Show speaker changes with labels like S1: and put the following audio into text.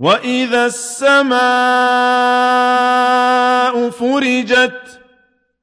S1: وَإِذَا السَّمَاءُ فُرِجَتْ